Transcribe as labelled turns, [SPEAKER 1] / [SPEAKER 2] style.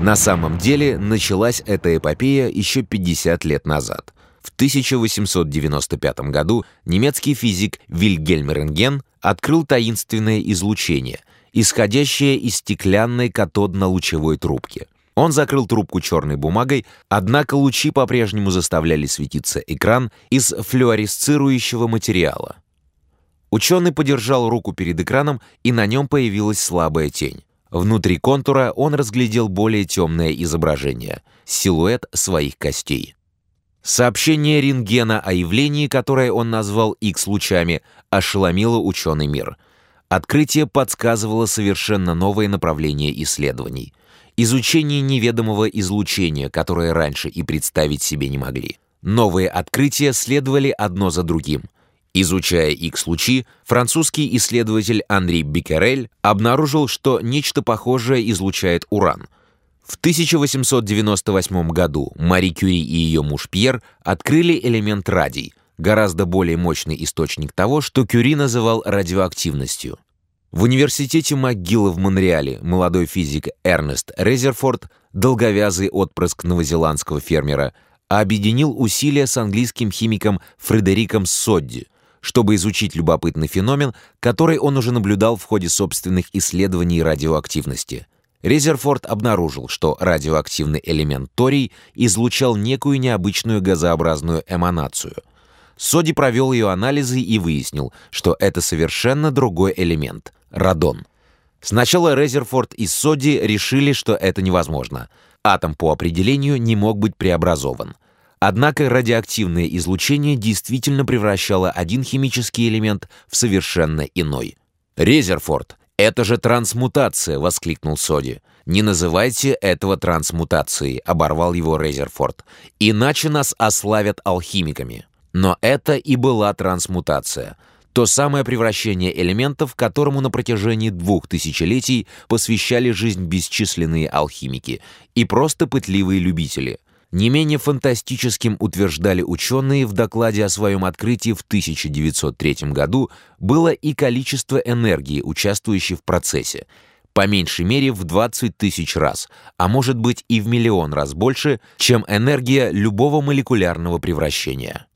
[SPEAKER 1] На самом деле началась эта эпопея еще 50 лет назад. В 1895 году немецкий физик Вильгельм Рентген открыл таинственное излучение, исходящее из стеклянной катодно-лучевой трубки. Он закрыл трубку черной бумагой, однако лучи по-прежнему заставляли светиться экран из флюоресцирующего материала. Ученый подержал руку перед экраном, и на нем появилась слабая тень. Внутри контура он разглядел более темное изображение — силуэт своих костей. Сообщение рентгена о явлении, которое он назвал X-лучами, ошеломило ученый мир. Открытие подсказывало совершенно новое направление исследований. Изучение неведомого излучения, которое раньше и представить себе не могли. Новые открытия следовали одно за другим — Изучая X-лучи, французский исследователь Анри Беккерель обнаружил, что нечто похожее излучает уран. В 1898 году Мари Кюри и ее муж Пьер открыли элемент радий, гораздо более мощный источник того, что Кюри называл радиоактивностью. В университете МcГилла в Монреале молодой физик Эрнест Резерфорд, долговязый отпрыск новозеландского фермера, объединил усилия с английским химиком Фредериком Содди – чтобы изучить любопытный феномен, который он уже наблюдал в ходе собственных исследований радиоактивности. Резерфорд обнаружил, что радиоактивный элемент торий излучал некую необычную газообразную эманацию. Соди провел ее анализы и выяснил, что это совершенно другой элемент — радон. Сначала Резерфорд и Соди решили, что это невозможно. Атом по определению не мог быть преобразован — Однако радиоактивное излучение действительно превращало один химический элемент в совершенно иной. «Резерфорд, это же трансмутация!» — воскликнул Соди. «Не называйте этого трансмутацией», — оборвал его Резерфорд. «Иначе нас ославят алхимиками». Но это и была трансмутация. То самое превращение элементов, которому на протяжении двух тысячелетий посвящали жизнь бесчисленные алхимики и просто пытливые любители — не менее фантастическим утверждали ученые в докладе о своем открытии в 1903 году было и количество энергии, участвующей в процессе, по меньшей мере в 20 тысяч раз, а может быть и в миллион раз больше, чем энергия любого молекулярного превращения.